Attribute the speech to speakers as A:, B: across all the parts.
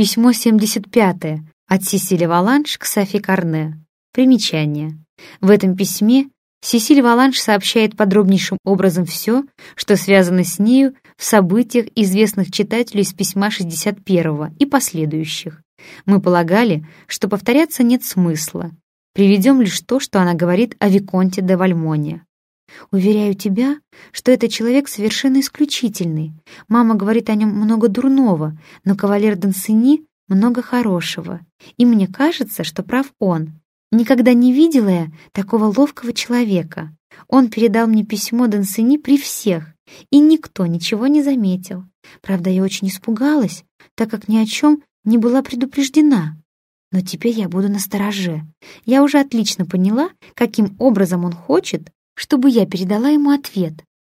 A: Письмо 75 от Сесили Валанш к Софи Карне. Примечание. В этом письме Сесиль Валанш сообщает подробнейшим образом все, что связано с нею в событиях, известных читателю из письма 61 и последующих. Мы полагали, что повторяться нет смысла. Приведем лишь то, что она говорит о Виконте де Вальмоне. Уверяю тебя, что это человек совершенно исключительный. Мама говорит о нем много дурного, но кавалер Дансини много хорошего. И мне кажется, что прав он. Никогда не видела я такого ловкого человека. Он передал мне письмо Дансини при всех, и никто ничего не заметил. Правда, я очень испугалась, так как ни о чем не была предупреждена. Но теперь я буду настороже. Я уже отлично поняла, каким образом он хочет, чтобы я передала ему ответ.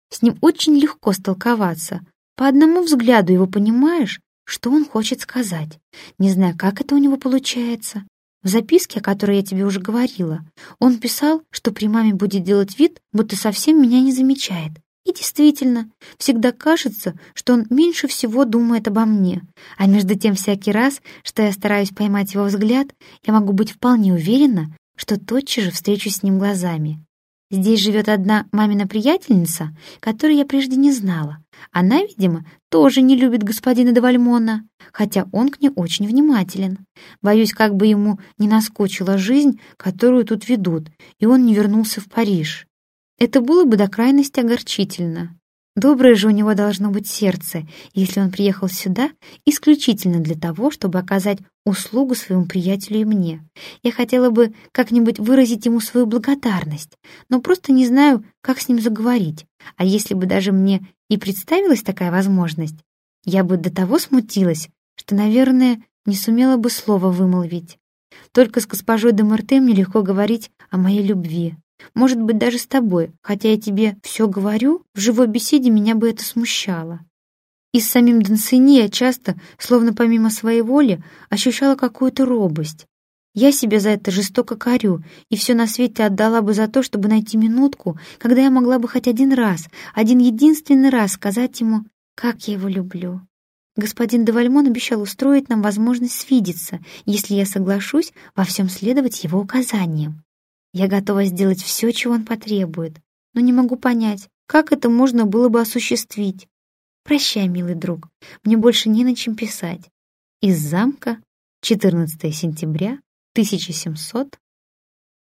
A: С ним очень легко столковаться. По одному взгляду его понимаешь, что он хочет сказать. Не знаю, как это у него получается. В записке, о которой я тебе уже говорила, он писал, что при маме будет делать вид, будто совсем меня не замечает. И действительно, всегда кажется, что он меньше всего думает обо мне. А между тем, всякий раз, что я стараюсь поймать его взгляд, я могу быть вполне уверена, что тотчас же встречусь с ним глазами. Здесь живет одна мамина приятельница, которую я прежде не знала. Она, видимо, тоже не любит господина Девальмона, хотя он к ней очень внимателен. Боюсь, как бы ему не наскучила жизнь, которую тут ведут, и он не вернулся в Париж. Это было бы до крайности огорчительно. Доброе же у него должно быть сердце, если он приехал сюда исключительно для того, чтобы оказать услугу своему приятелю и мне. Я хотела бы как-нибудь выразить ему свою благодарность, но просто не знаю, как с ним заговорить. А если бы даже мне и представилась такая возможность, я бы до того смутилась, что, наверное, не сумела бы слова вымолвить. Только с госпожой де мне легко говорить о моей любви. Может быть, даже с тобой, хотя я тебе все говорю, в живой беседе меня бы это смущало. И с самим Дансини я часто, словно помимо своей воли, ощущала какую-то робость. Я себя за это жестоко корю, и все на свете отдала бы за то, чтобы найти минутку, когда я могла бы хоть один раз, один единственный раз сказать ему, как я его люблю. Господин Девальмон обещал устроить нам возможность свидеться, если я соглашусь во всем следовать его указаниям. Я готова сделать все, чего он потребует, но не могу понять, как это можно было бы осуществить. Прощай, милый друг, мне больше не на чем писать. Из замка, 14 сентября 1700